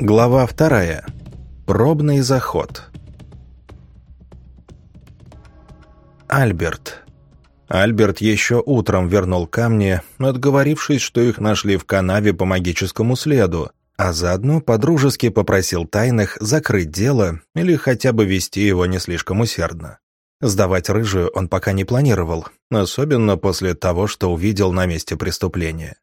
Глава вторая. Пробный заход. Альберт. Альберт еще утром вернул камни, отговорившись, что их нашли в канаве по магическому следу, а заодно подружески попросил тайных закрыть дело или хотя бы вести его не слишком усердно. Сдавать рыжую он пока не планировал, особенно после того, что увидел на месте преступления.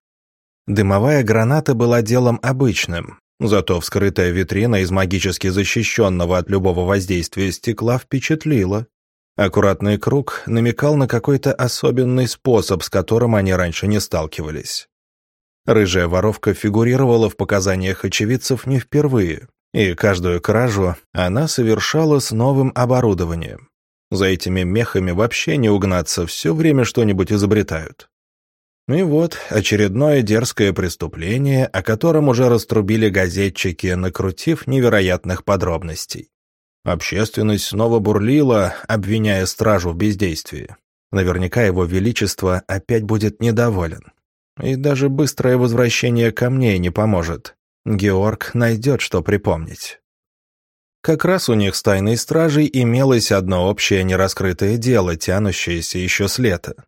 Дымовая граната была делом обычным, зато вскрытая витрина из магически защищенного от любого воздействия стекла впечатлила. Аккуратный круг намекал на какой-то особенный способ, с которым они раньше не сталкивались. Рыжая воровка фигурировала в показаниях очевидцев не впервые, и каждую кражу она совершала с новым оборудованием. За этими мехами вообще не угнаться, все время что-нибудь изобретают. И вот очередное дерзкое преступление, о котором уже раструбили газетчики, накрутив невероятных подробностей. Общественность снова бурлила, обвиняя стражу в бездействии. Наверняка его величество опять будет недоволен. И даже быстрое возвращение камней не поможет. Георг найдет, что припомнить. Как раз у них с тайной стражей имелось одно общее нераскрытое дело, тянущееся еще с лета.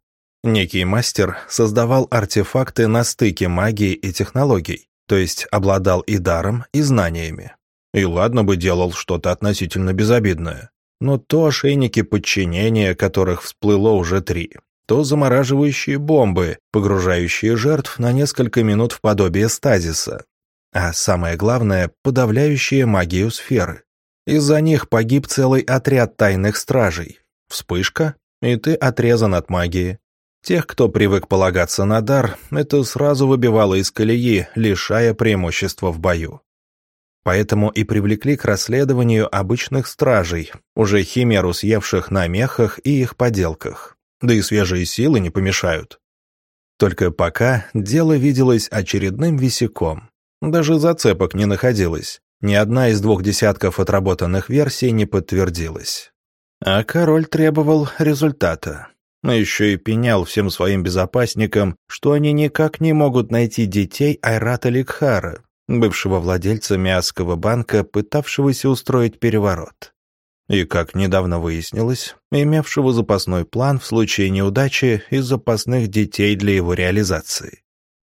Некий мастер создавал артефакты на стыке магии и технологий, то есть обладал и даром, и знаниями. И ладно бы делал что-то относительно безобидное. Но то ошейники подчинения, которых всплыло уже три, то замораживающие бомбы, погружающие жертв на несколько минут в подобие стазиса. А самое главное, подавляющие магию сферы. Из-за них погиб целый отряд тайных стражей. Вспышка, и ты отрезан от магии. Тех, кто привык полагаться на дар, это сразу выбивало из колеи, лишая преимущества в бою поэтому и привлекли к расследованию обычных стражей, уже химеру съевших на мехах и их поделках. Да и свежие силы не помешают. Только пока дело виделось очередным висяком. Даже зацепок не находилось. Ни одна из двух десятков отработанных версий не подтвердилась. А король требовал результата. Но еще и пенял всем своим безопасникам, что они никак не могут найти детей Айрата Ликхара, бывшего владельца Миасского банка, пытавшегося устроить переворот. И, как недавно выяснилось, имевшего запасной план в случае неудачи и запасных детей для его реализации.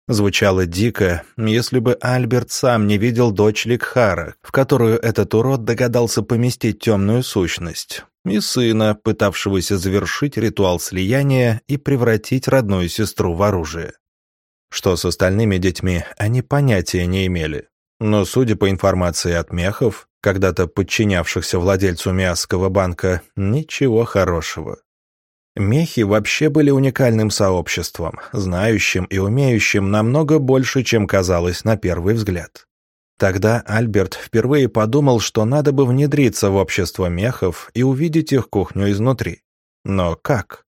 Звучало дико, если бы Альберт сам не видел дочь Ликхара, в которую этот урод догадался поместить темную сущность, и сына, пытавшегося завершить ритуал слияния и превратить родную сестру в оружие. Что с остальными детьми, они понятия не имели. Но, судя по информации от мехов, когда-то подчинявшихся владельцу Миасского банка, ничего хорошего. Мехи вообще были уникальным сообществом, знающим и умеющим намного больше, чем казалось на первый взгляд. Тогда Альберт впервые подумал, что надо бы внедриться в общество мехов и увидеть их кухню изнутри. Но как?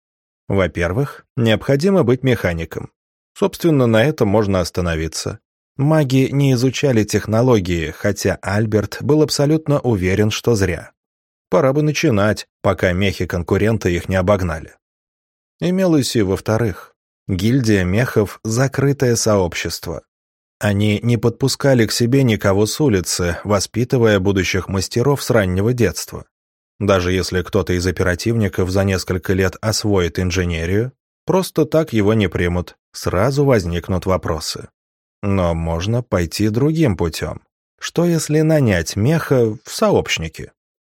Во-первых, необходимо быть механиком. Собственно, на этом можно остановиться. Маги не изучали технологии, хотя Альберт был абсолютно уверен, что зря. Пора бы начинать, пока мехи-конкуренты их не обогнали. Имелось и во-вторых. Гильдия мехов – закрытое сообщество. Они не подпускали к себе никого с улицы, воспитывая будущих мастеров с раннего детства. Даже если кто-то из оперативников за несколько лет освоит инженерию, просто так его не примут, сразу возникнут вопросы. Но можно пойти другим путем. Что если нанять меха в сообщники?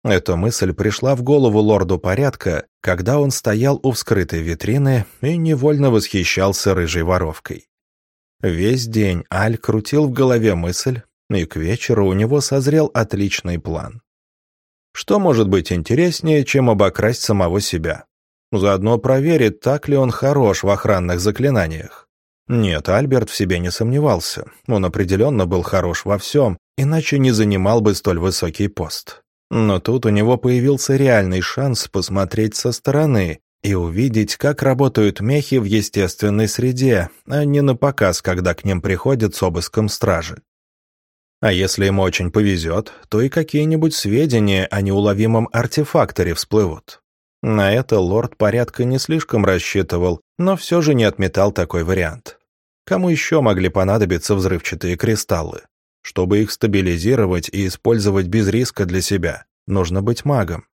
Эта мысль пришла в голову лорду порядка, когда он стоял у вскрытой витрины и невольно восхищался рыжей воровкой. Весь день Аль крутил в голове мысль, и к вечеру у него созрел отличный план. Что может быть интереснее, чем обокрасть самого себя? Заодно проверит, так ли он хорош в охранных заклинаниях. Нет, Альберт в себе не сомневался. Он определенно был хорош во всем, иначе не занимал бы столь высокий пост. Но тут у него появился реальный шанс посмотреть со стороны и увидеть, как работают мехи в естественной среде, а не на показ, когда к ним приходят с обыском стражи. А если ему очень повезет, то и какие-нибудь сведения о неуловимом артефакторе всплывут. На это лорд порядка не слишком рассчитывал, но все же не отметал такой вариант. Кому еще могли понадобиться взрывчатые кристаллы? Чтобы их стабилизировать и использовать без риска для себя, нужно быть магом.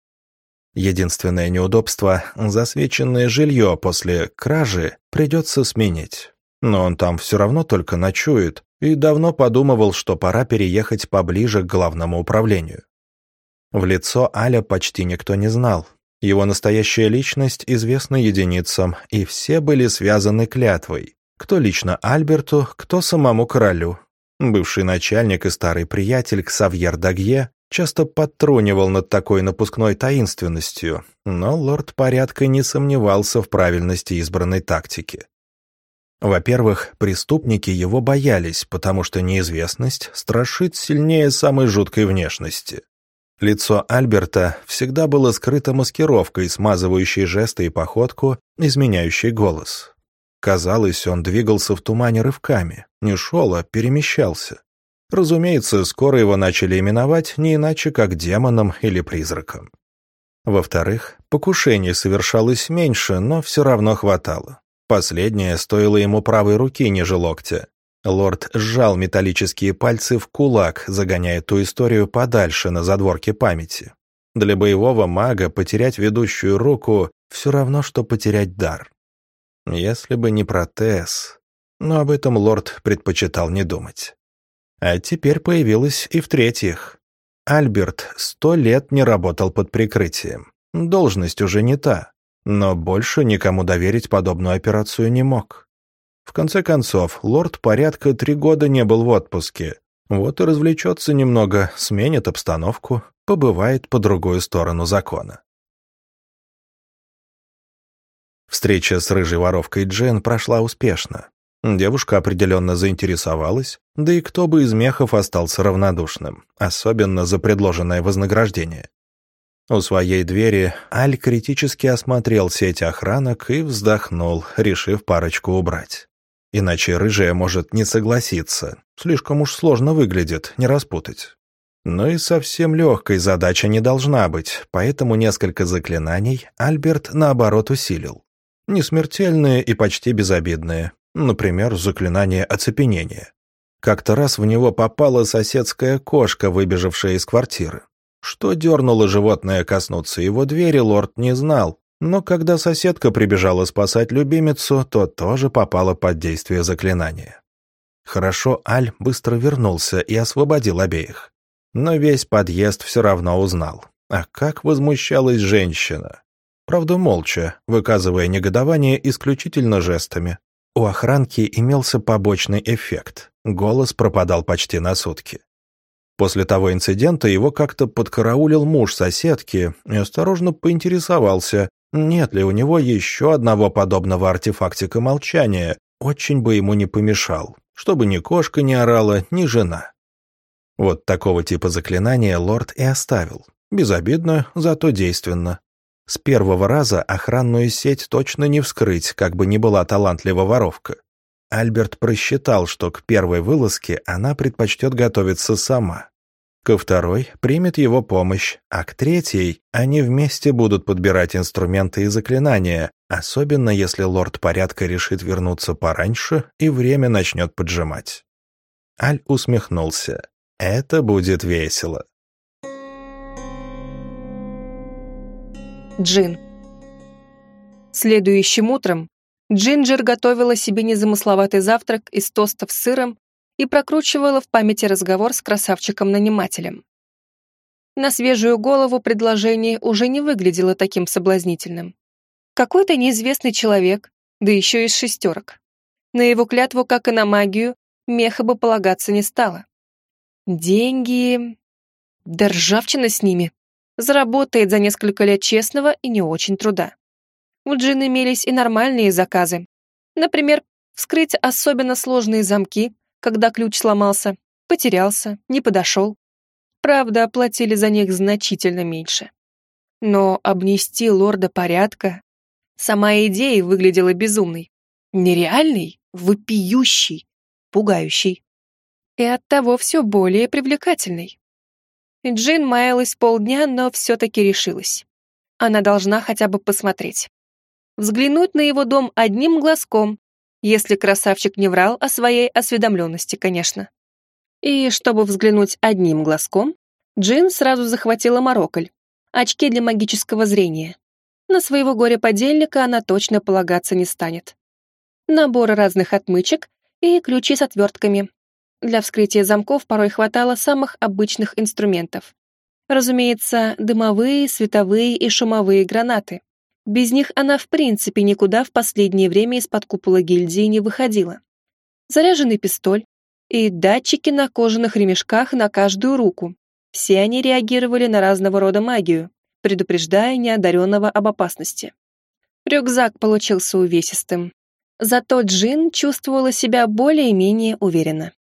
Единственное неудобство – засвеченное жилье после кражи придется сменить. Но он там все равно только ночует и давно подумывал, что пора переехать поближе к главному управлению. В лицо Аля почти никто не знал. Его настоящая личность известна единицам, и все были связаны клятвой. Кто лично Альберту, кто самому королю. Бывший начальник и старый приятель Ксавьер Дагье часто подтрунивал над такой напускной таинственностью, но лорд порядка не сомневался в правильности избранной тактики. Во-первых, преступники его боялись, потому что неизвестность страшит сильнее самой жуткой внешности. Лицо Альберта всегда было скрыто маскировкой, смазывающей жесты и походку, изменяющей голос. Казалось, он двигался в тумане рывками, не шел, а перемещался. Разумеется, скоро его начали именовать не иначе, как демоном или призраком. Во-вторых, покушений совершалось меньше, но все равно хватало. Последнее стоило ему правой руки ниже локтя. Лорд сжал металлические пальцы в кулак, загоняя ту историю подальше на задворке памяти. Для боевого мага потерять ведущую руку все равно, что потерять дар. Если бы не протез. Но об этом лорд предпочитал не думать. А теперь появилась и в-третьих. Альберт сто лет не работал под прикрытием. Должность уже не та. Но больше никому доверить подобную операцию не мог. В конце концов, лорд порядка три года не был в отпуске. Вот и развлечется немного, сменит обстановку, побывает по другую сторону закона. Встреча с рыжей воровкой Джен прошла успешно. Девушка определенно заинтересовалась, да и кто бы из мехов остался равнодушным, особенно за предложенное вознаграждение. У своей двери Аль критически осмотрел сеть охранок и вздохнул, решив парочку убрать. Иначе рыжая может не согласиться, слишком уж сложно выглядит, не распутать. Но и совсем легкой задача не должна быть, поэтому несколько заклинаний Альберт наоборот усилил. Не смертельные и почти безобидные, Например, заклинание оцепенения. Как-то раз в него попала соседская кошка, выбежавшая из квартиры. Что дернуло животное коснуться его двери, лорд не знал, но когда соседка прибежала спасать любимицу, то тоже попала под действие заклинания. Хорошо, Аль быстро вернулся и освободил обеих. Но весь подъезд все равно узнал. А как возмущалась женщина. Правда, молча, выказывая негодование исключительно жестами. У охранки имелся побочный эффект. Голос пропадал почти на сутки. После того инцидента его как-то подкараулил муж соседки и осторожно поинтересовался, нет ли у него еще одного подобного артефактика молчания, очень бы ему не помешал, чтобы ни кошка не орала, ни жена. Вот такого типа заклинания лорд и оставил. Безобидно, зато действенно. С первого раза охранную сеть точно не вскрыть, как бы ни была талантлива воровка. Альберт просчитал, что к первой вылазке она предпочтет готовиться сама. Ко второй примет его помощь, а к третьей они вместе будут подбирать инструменты и заклинания, особенно если лорд порядка решит вернуться пораньше и время начнет поджимать. Аль усмехнулся. «Это будет весело». Джин. Следующим утром Джинджер готовила себе незамысловатый завтрак из тостов с сыром и прокручивала в памяти разговор с красавчиком-нанимателем. На свежую голову предложение уже не выглядело таким соблазнительным. Какой-то неизвестный человек, да еще из шестерок. На его клятву, как и на магию, меха бы полагаться не стало. Деньги... Да ржавчина с ними заработает за несколько лет честного и не очень труда. У Джин имелись и нормальные заказы. Например, вскрыть особенно сложные замки, когда ключ сломался, потерялся, не подошел. Правда, оплатили за них значительно меньше. Но обнести лорда порядка... Сама идея выглядела безумной. Нереальной, вопиющей, пугающей. И оттого все более привлекательной. Джин маялась полдня, но все-таки решилась. Она должна хотя бы посмотреть. Взглянуть на его дом одним глазком, если красавчик не врал о своей осведомленности, конечно. И чтобы взглянуть одним глазком, Джин сразу захватила Морокль, очки для магического зрения. На своего горе-подельника она точно полагаться не станет. Наборы разных отмычек и ключи с отвертками. Для вскрытия замков порой хватало самых обычных инструментов. Разумеется, дымовые, световые и шумовые гранаты. Без них она в принципе никуда в последнее время из-под купола гильдии не выходила. Заряженный пистоль и датчики на кожаных ремешках на каждую руку. Все они реагировали на разного рода магию, предупреждая неодаренного об опасности. Рюкзак получился увесистым, Зато Джин чувствовала себя более-менее уверенно.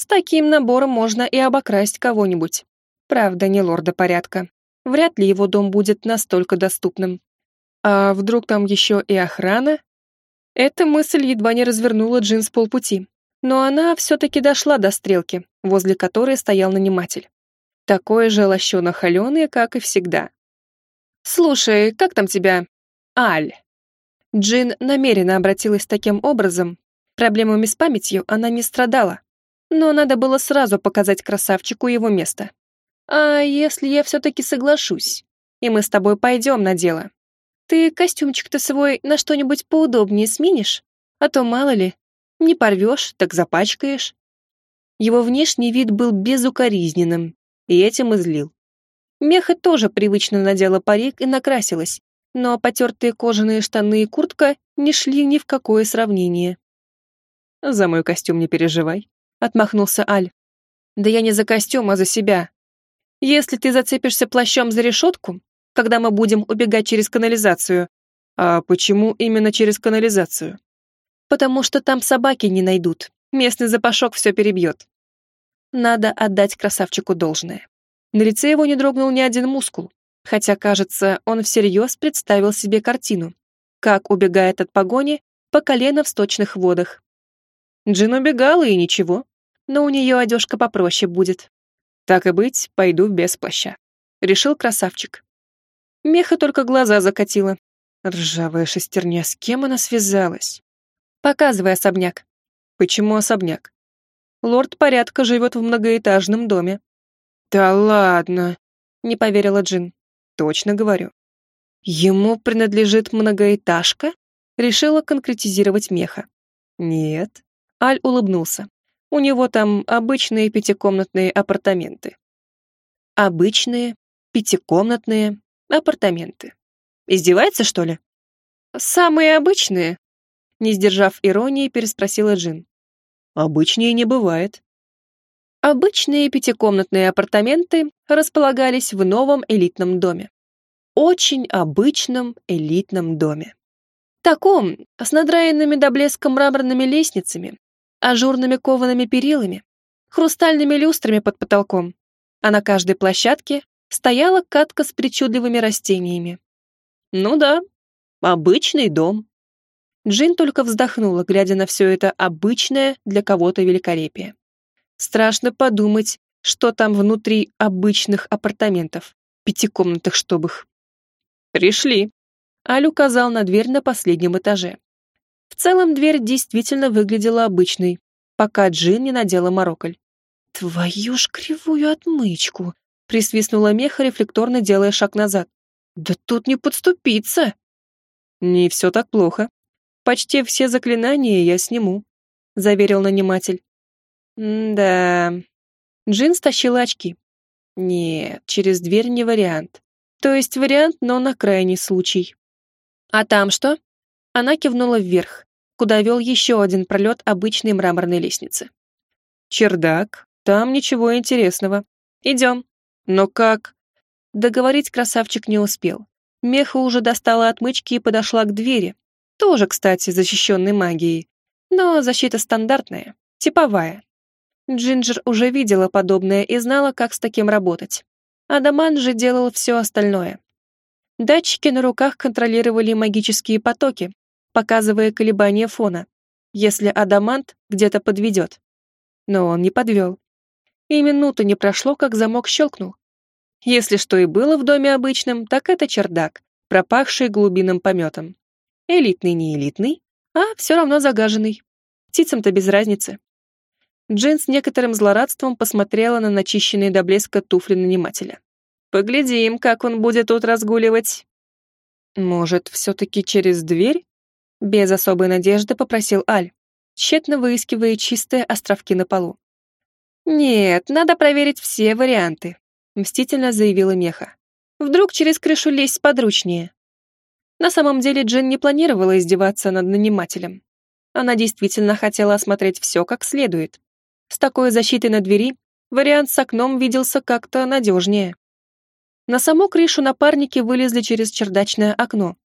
С таким набором можно и обокрасть кого-нибудь. Правда, не лорда порядка. Вряд ли его дом будет настолько доступным. А вдруг там еще и охрана? Эта мысль едва не развернула Джин с полпути. Но она все-таки дошла до стрелки, возле которой стоял наниматель. Такой же лощено-холеный, как и всегда. «Слушай, как там тебя?» «Аль», Джин намеренно обратилась таким образом. Проблемами с памятью она не страдала. Но надо было сразу показать красавчику его место. «А если я все-таки соглашусь, и мы с тобой пойдем на дело? Ты костюмчик-то свой на что-нибудь поудобнее сменишь? А то, мало ли, не порвешь, так запачкаешь». Его внешний вид был безукоризненным, и этим излил. Меха тоже привычно надела парик и накрасилась, но потертые кожаные штаны и куртка не шли ни в какое сравнение. «За мой костюм не переживай», — отмахнулся Аль. «Да я не за костюм, а за себя. Если ты зацепишься плащом за решетку, когда мы будем убегать через канализацию...» «А почему именно через канализацию?» «Потому что там собаки не найдут. Местный запашок все перебьет». Надо отдать красавчику должное. На лице его не дрогнул ни один мускул, хотя, кажется, он всерьез представил себе картину, как убегает от погони по колено в сточных водах. Джин убегала и ничего, но у нее одежка попроще будет. Так и быть, пойду без плаща. Решил красавчик. Меха только глаза закатила. Ржавая шестерня, с кем она связалась? Показывай особняк. Почему особняк? Лорд порядка живет в многоэтажном доме. Да ладно, не поверила Джин. Точно говорю. Ему принадлежит многоэтажка? Решила конкретизировать меха. Нет. Аль улыбнулся. У него там обычные пятикомнатные апартаменты. Обычные пятикомнатные апартаменты. Издевается, что ли? Самые обычные? Не сдержав иронии, переспросила Джин. Обычнее не бывает. Обычные пятикомнатные апартаменты располагались в новом элитном доме. Очень обычном элитном доме. Таком, с надраенными до блеска мраморными лестницами, ажурными коваными перилами, хрустальными люстрами под потолком, а на каждой площадке стояла катка с причудливыми растениями. Ну да, обычный дом. Джин только вздохнула, глядя на все это обычное для кого-то великолепие. Страшно подумать, что там внутри обычных апартаментов, пятикомнатных чтоб их. «Пришли», — Аль указал на дверь на последнем этаже. В целом дверь действительно выглядела обычной, пока Джин не надела морокль. «Твою ж кривую отмычку!» — присвистнула меха, рефлекторно делая шаг назад. «Да тут не подступиться!» «Не все так плохо. Почти все заклинания я сниму», — заверил наниматель. «Да...» Джин стащила очки. «Нет, через дверь не вариант. То есть вариант, но на крайний случай». «А там что?» Она кивнула вверх, куда вел еще один пролет обычной мраморной лестницы. «Чердак, там ничего интересного. Идем». «Но как?» Договорить красавчик не успел. Меха уже достала отмычки и подошла к двери. Тоже, кстати, защищенной магией. Но защита стандартная, типовая. Джинджер уже видела подобное и знала, как с таким работать. Адаман же делал все остальное. Датчики на руках контролировали магические потоки, показывая колебания фона, если адамант где-то подведет. Но он не подвел. И минуты не прошло, как замок щелкнул. Если что и было в доме обычным, так это чердак, пропахший глубинным пометом. Элитный не элитный, а все равно загаженный. Птицам-то без разницы. Джин с некоторым злорадством посмотрела на начищенные до блеска туфли нанимателя. «Поглядим, как он будет тут разгуливать». «Может, все-таки через дверь?» Без особой надежды попросил Аль, тщетно выискивая чистые островки на полу. «Нет, надо проверить все варианты», — мстительно заявила Меха. «Вдруг через крышу лезть подручнее?» На самом деле Джин не планировала издеваться над нанимателем. Она действительно хотела осмотреть все как следует. С такой защитой на двери вариант с окном виделся как-то надежнее. На саму крышу напарники вылезли через чердачное окно.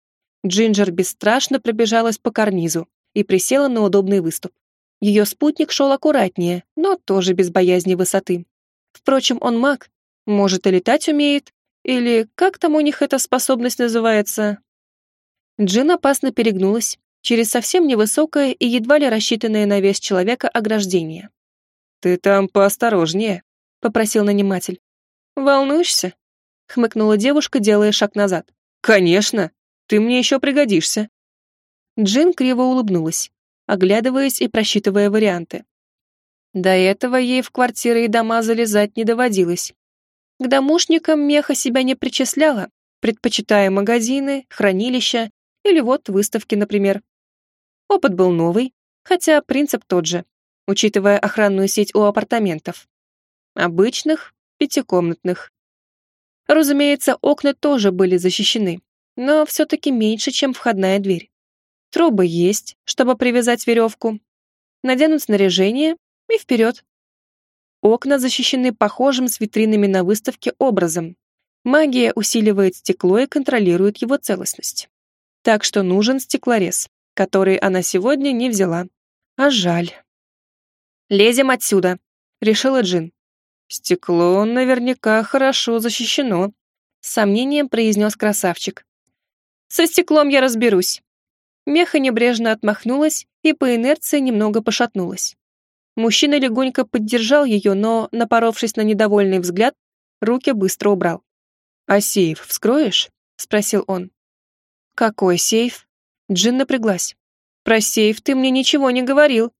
Джинджер бесстрашно пробежалась по карнизу и присела на удобный выступ. Ее спутник шел аккуратнее, но тоже без боязни высоты. Впрочем, он маг, может и летать умеет, или как там у них эта способность называется? Джин опасно перегнулась через совсем невысокое и едва ли рассчитанное на вес человека ограждение. «Ты там поосторожнее», — попросил наниматель. «Волнуешься?» — хмыкнула девушка, делая шаг назад. «Конечно! Ты мне еще пригодишься!» Джин криво улыбнулась, оглядываясь и просчитывая варианты. До этого ей в квартиры и дома залезать не доводилось. К домушникам меха себя не причисляла, предпочитая магазины, хранилища или вот выставки, например. Опыт был новый, хотя принцип тот же, учитывая охранную сеть у апартаментов. Обычных, пятикомнатных, Разумеется, окна тоже были защищены, но все-таки меньше, чем входная дверь. Трубы есть, чтобы привязать веревку. Наденут снаряжение и вперед. Окна защищены похожим с витринами на выставке образом. Магия усиливает стекло и контролирует его целостность. Так что нужен стеклорез, который она сегодня не взяла. А жаль. «Лезем отсюда», — решила Джин. «Стекло наверняка хорошо защищено», — с сомнением произнес красавчик. «Со стеклом я разберусь». Меха небрежно отмахнулась и по инерции немного пошатнулась. Мужчина легонько поддержал ее, но, напоровшись на недовольный взгляд, руки быстро убрал. «А сейф вскроешь?» — спросил он. «Какой сейф?» Джин напряглась. «Про сейф ты мне ничего не говорил».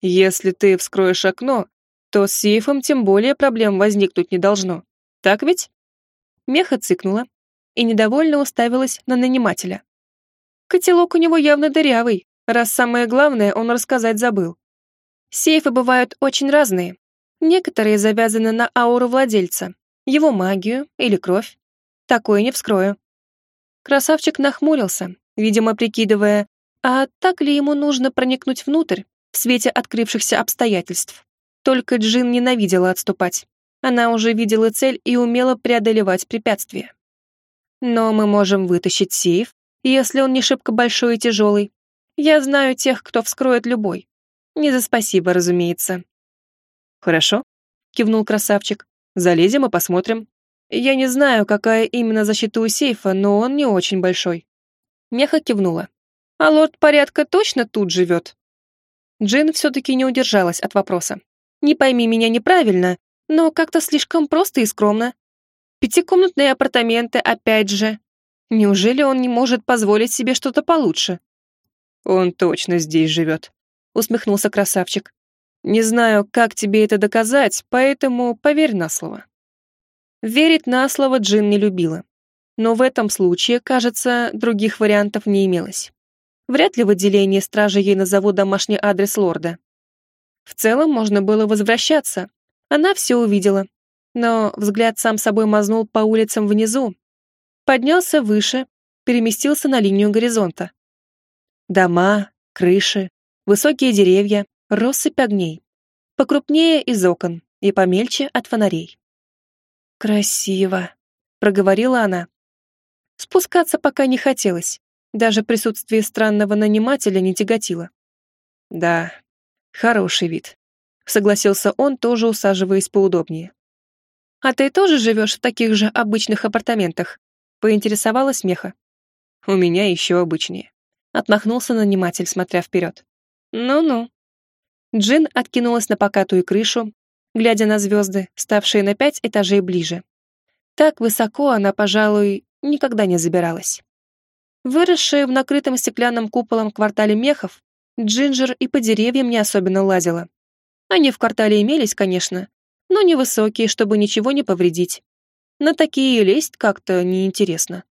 «Если ты вскроешь окно, то с сейфом тем более проблем возникнуть не должно. Так ведь? Меха цыкнула и недовольно уставилась на нанимателя. Котелок у него явно дырявый, раз самое главное он рассказать забыл. Сейфы бывают очень разные. Некоторые завязаны на ауру владельца, его магию или кровь. Такое не вскрою. Красавчик нахмурился, видимо, прикидывая, а так ли ему нужно проникнуть внутрь в свете открывшихся обстоятельств. Только Джин ненавидела отступать. Она уже видела цель и умела преодолевать препятствия. Но мы можем вытащить сейф, если он не шибко большой и тяжелый. Я знаю тех, кто вскроет любой. Не за спасибо, разумеется. Хорошо, кивнул красавчик. Залезем и посмотрим. Я не знаю, какая именно защита у сейфа, но он не очень большой. Меха кивнула. А лорд порядка точно тут живет? Джин все-таки не удержалась от вопроса. Не пойми меня неправильно, но как-то слишком просто и скромно. Пятикомнатные апартаменты, опять же. Неужели он не может позволить себе что-то получше? Он точно здесь живет, усмехнулся красавчик. Не знаю, как тебе это доказать, поэтому поверь на слово. Верить на слово Джин не любила. Но в этом случае, кажется, других вариантов не имелось. Вряд ли в отделении стражи ей назовут домашний адрес лорда. В целом можно было возвращаться. Она все увидела. Но взгляд сам собой мазнул по улицам внизу. Поднялся выше, переместился на линию горизонта. Дома, крыши, высокие деревья, россыпь огней. Покрупнее из окон и помельче от фонарей. «Красиво», — проговорила она. Спускаться пока не хотелось. Даже присутствие странного нанимателя не тяготило. Да, Хороший вид. Согласился он, тоже усаживаясь поудобнее. А ты тоже живешь в таких же обычных апартаментах? Поинтересовалась Меха. У меня еще обычнее. Отмахнулся наниматель, смотря вперед. Ну-ну. Джин откинулась на покатую крышу, глядя на звезды, ставшие на пять этажей ближе. Так высоко она, пожалуй, никогда не забиралась. Выросшая в накрытом стеклянным куполом квартале мехов, Джинджер и по деревьям не особенно лазила. Они в квартале имелись, конечно, но невысокие, чтобы ничего не повредить. На такие лезть как-то неинтересно.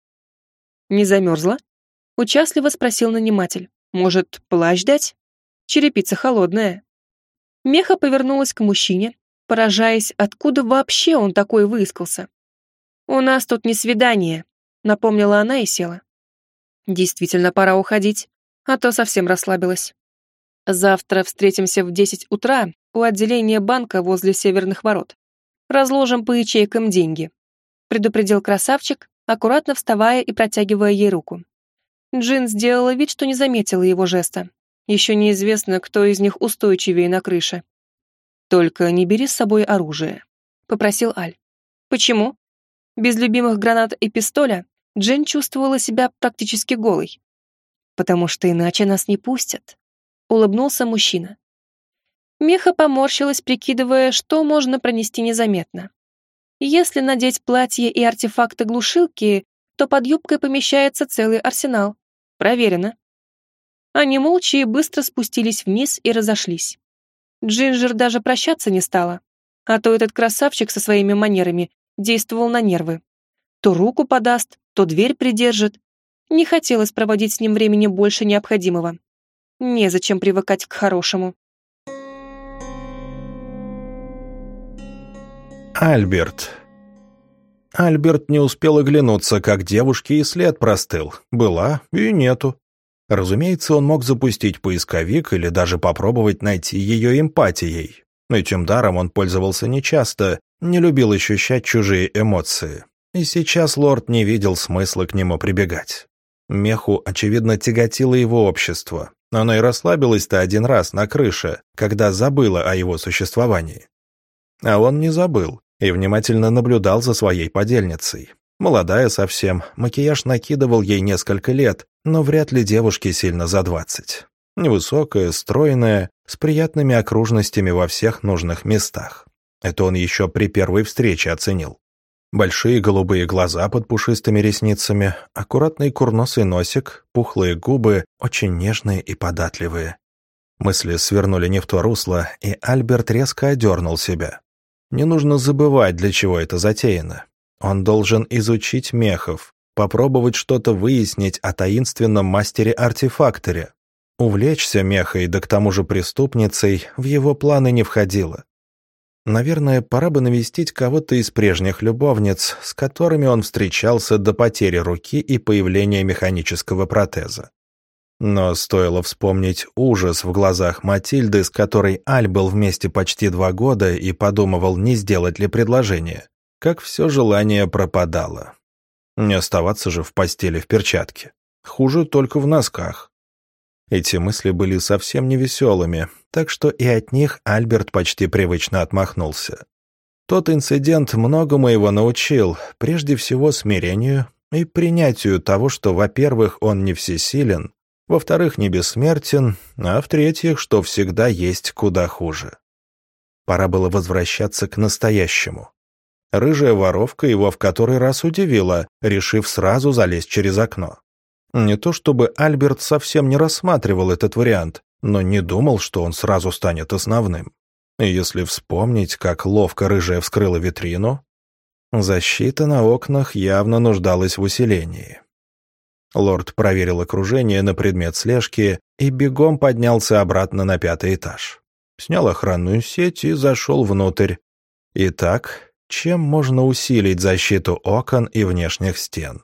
«Не замерзла?» — участливо спросил наниматель. «Может, плащ дать? Черепица холодная». Меха повернулась к мужчине, поражаясь, откуда вообще он такой выискался. «У нас тут не свидание», — напомнила она и села. «Действительно, пора уходить, а то совсем расслабилась. Завтра встретимся в десять утра у отделения банка возле Северных ворот. Разложим по ячейкам деньги предупредил красавчик, аккуратно вставая и протягивая ей руку. Джин сделала вид, что не заметила его жеста. Еще неизвестно, кто из них устойчивее на крыше. «Только не бери с собой оружие», — попросил Аль. «Почему?» Без любимых гранат и пистоля Джин чувствовала себя практически голой. «Потому что иначе нас не пустят», — улыбнулся мужчина. Меха поморщилась, прикидывая, что можно пронести незаметно. Если надеть платье и артефакты глушилки, то под юбкой помещается целый арсенал. Проверено. Они молча и быстро спустились вниз и разошлись. Джинджер даже прощаться не стала, а то этот красавчик со своими манерами действовал на нервы. То руку подаст, то дверь придержит. Не хотелось проводить с ним времени больше необходимого. Незачем привыкать к хорошему. Альберт. Альберт не успел оглянуться, как девушке и след простыл. Была и нету. Разумеется, он мог запустить поисковик или даже попробовать найти ее эмпатией. Этим даром он пользовался нечасто, не любил ощущать чужие эмоции. И сейчас лорд не видел смысла к нему прибегать. Меху, очевидно, тяготило его общество. Оно и расслабилось-то один раз на крыше, когда забыло о его существовании. А он не забыл и внимательно наблюдал за своей подельницей. Молодая совсем, макияж накидывал ей несколько лет, но вряд ли девушке сильно за двадцать. Невысокая, стройная, с приятными окружностями во всех нужных местах. Это он еще при первой встрече оценил. Большие голубые глаза под пушистыми ресницами, аккуратный курносый носик, пухлые губы, очень нежные и податливые. Мысли свернули не в то русло, и Альберт резко одернул себя. Не нужно забывать, для чего это затеяно. Он должен изучить мехов, попробовать что-то выяснить о таинственном мастере-артефакторе. Увлечься мехой, да к тому же преступницей, в его планы не входило. Наверное, пора бы навестить кого-то из прежних любовниц, с которыми он встречался до потери руки и появления механического протеза. Но стоило вспомнить ужас в глазах Матильды, с которой Аль был вместе почти два года и подумывал, не сделать ли предложение, как все желание пропадало. Не оставаться же в постели в перчатке. Хуже только в носках. Эти мысли были совсем невеселыми, так что и от них Альберт почти привычно отмахнулся. Тот инцидент многому его научил, прежде всего смирению и принятию того, что, во-первых, он не всесилен, во-вторых, не бессмертен, а в-третьих, что всегда есть куда хуже. Пора было возвращаться к настоящему. Рыжая воровка его в который раз удивила, решив сразу залезть через окно. Не то чтобы Альберт совсем не рассматривал этот вариант, но не думал, что он сразу станет основным. Если вспомнить, как ловко рыжая вскрыла витрину, защита на окнах явно нуждалась в усилении. Лорд проверил окружение на предмет слежки и бегом поднялся обратно на пятый этаж. Снял охранную сеть и зашел внутрь. Итак, чем можно усилить защиту окон и внешних стен?